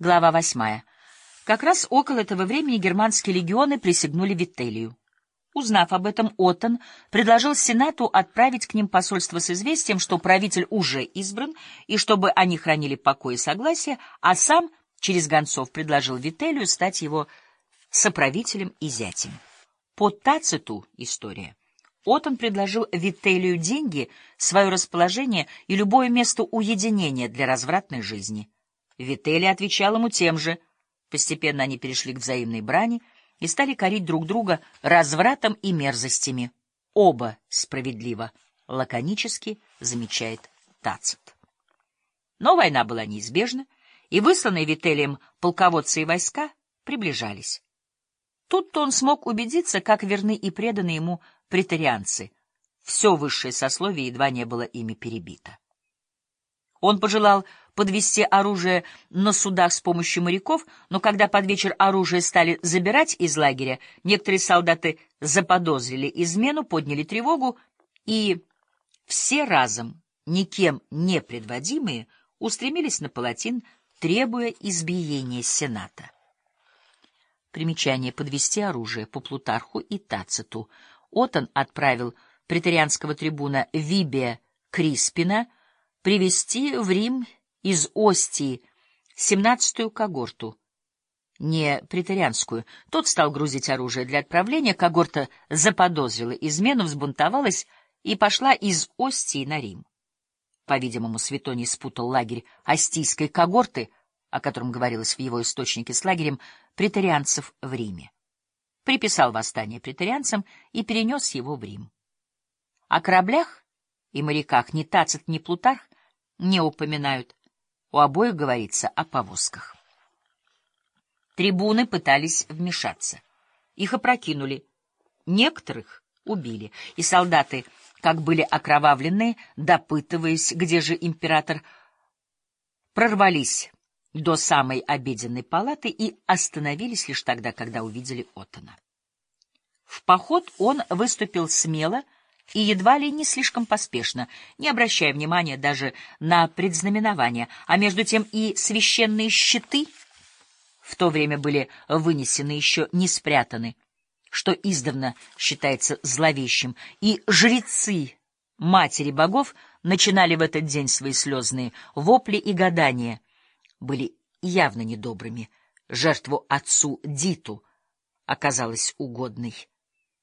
Глава восьмая. Как раз около этого времени германские легионы присягнули Вителию. Узнав об этом, Оттон предложил Сенату отправить к ним посольство с известием, что правитель уже избран, и чтобы они хранили покой и согласие, а сам через гонцов предложил Вителию стать его соправителем и зятем. По Тациту история. Оттон предложил Вителию деньги, свое расположение и любое место уединения для развратной жизни. Вителий отвечал ему тем же. Постепенно они перешли к взаимной брани и стали корить друг друга развратом и мерзостями. Оба справедливо, лаконически замечает Тацит. Но война была неизбежна, и высланные Вителием полководцы и войска приближались. Тут-то он смог убедиться, как верны и преданы ему претарианцы. Все высшее сословие едва не было ими перебито. Он пожелал подвести оружие на судах с помощью моряков, но когда под вечер оружие стали забирать из лагеря, некоторые солдаты заподозрили измену, подняли тревогу, и все разом, никем не предводимые, устремились на палатин, требуя избиения Сената. Примечание «Подвести оружие» по Плутарху и Тациту. Отон отправил претарианского трибуна Вибия Криспина привести в Рим из Остии семнадцатую когорту, не претарианскую. Тот стал грузить оружие для отправления, когорта заподозрила измену, взбунтовалась и пошла из Остии на Рим. По-видимому, Светоний спутал лагерь Остийской когорты, о котором говорилось в его источнике, с лагерем претарианцев в Риме. Приписал восстание претарианцам и перенес его в Рим. О кораблях и моряках ни Тацит, ни Плутарх не упоминают, у обоих говорится о повозках. Трибуны пытались вмешаться. Их опрокинули. Некоторых убили, и солдаты, как были окровавленные, допытываясь, где же император, прорвались до самой обеденной палаты и остановились лишь тогда, когда увидели Оттона. В поход он выступил смело, и едва ли не слишком поспешно, не обращая внимания даже на предзнаменования, а между тем и священные щиты в то время были вынесены еще не спрятаны, что издавна считается зловещим, и жрецы матери богов начинали в этот день свои слезные вопли и гадания, были явно недобрыми, жертву отцу Диту оказалась угодной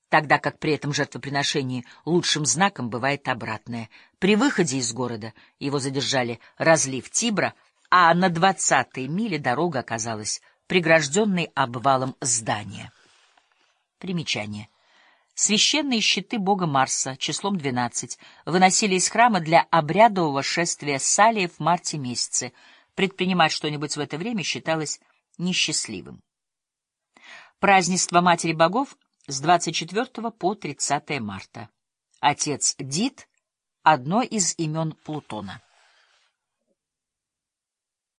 тогда как при этом жертвоприношении лучшим знаком бывает обратное. При выходе из города его задержали разлив Тибра, а на двадцатой миле дорога оказалась прегражденной обвалом здания. Примечание. Священные щиты бога Марса числом 12 выносили из храма для обрядового шествия Салии в марте месяце. Предпринимать что-нибудь в это время считалось несчастливым. Празднество Матери Богов с 24 по 30 марта. Отец Дит — одно из имен Плутона.